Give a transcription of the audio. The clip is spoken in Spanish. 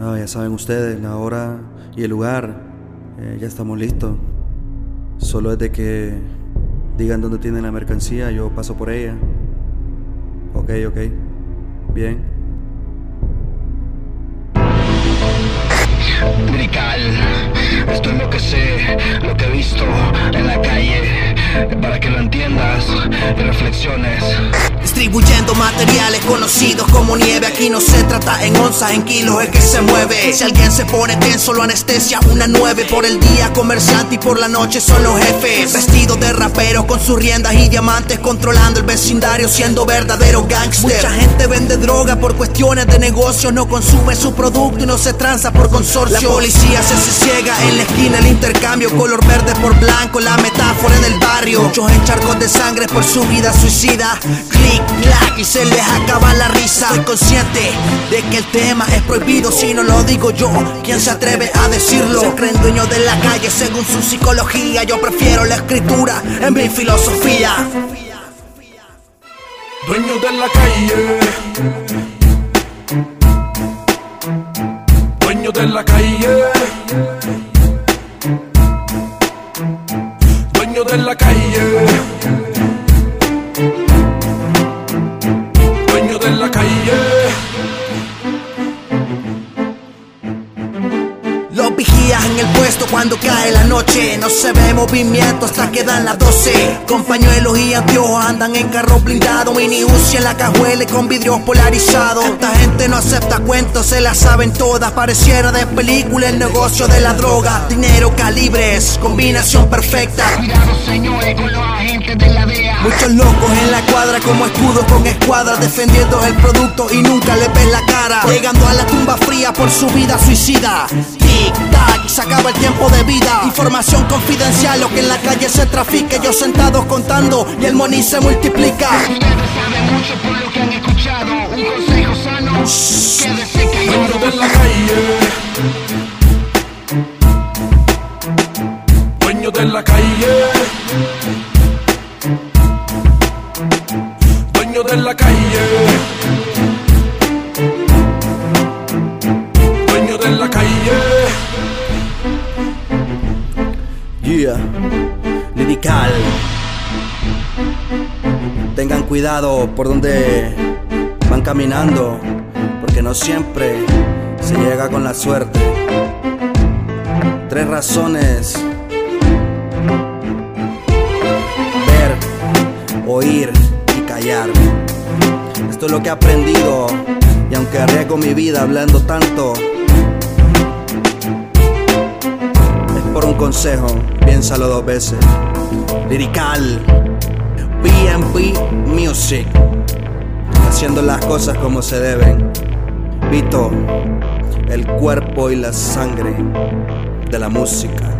Ah, ya saben ustedes, la hora y el lugar. Eh, ya estamos listos. Solo es de que digan dónde tienen la mercancía, yo paso por ella. Ok, ok. Bien. Lirical, esto es lo que sé, lo que he visto en la calle, para que lo entiendas reflexiones. Distribuyendo materiales conocidos como nieve. Aquí no se trata en onzas, en kilos, es que se mueve. Si alguien se pone tenso, lo anestesia una nueve. Por el día, comerciante y por la noche son los jefes. Vestidos de raperos con sus riendas y diamantes, controlando el vecindario, siendo verdaderos gangsters. Mucha gente vende droga por cuestiones de negocio, no consume su producto y no se tranza por consorcio. La policía se, se en la esquina, el intercambio, color verde por blanco, la metáfora en el barrio. Muchos en charcos de sangre por su vida suicida. Click, y se les acaba la risa. Soy consciente de que el tema es prohibido si no lo digo yo. ¿Quién se atreve a decirlo? Se creen dueños de la calle según su psicología. Yo prefiero la escritura en mi filosofía. Dueño de la calle. Dueño de la calle. Dueño de la calle. Cuando cae la noche. No se ve movimiento hasta que dan las 12. Con pañuelos y anteojos andan en carro blindado. Mini Uzi en la cajuela y con vidrios polarizados. Esta gente no acepta cuentos, se la saben todas. Pareciera de película el negocio de la droga. Dinero, calibres, combinación perfecta. Cuidado señores con los agentes de la DEA. Muchos locos en la cuadra como escudos con escuadras defendiendo el producto y nunca le ves la cara. Llegando a la tumba fría por su vida suicida. Tic tac, se acaba el tiempo de vida. Información confidencial, lo que en la calle se trafica. Ellos sentados contando y el money se multiplica. Ustedes saben mucho por lo que han escuchado. Un consejo sano, quédese callado. Lirical. Tengan cuidado por donde van caminando, porque no siempre se llega con la suerte. Tres razones. Ver, oír y callar. Esto es lo que he aprendido y aunque arriesgo mi vida hablando tanto, consejo, piénsalo dos veces. Lirical, BNB Music, haciendo las cosas como se deben. Vito, el cuerpo y la sangre de la música.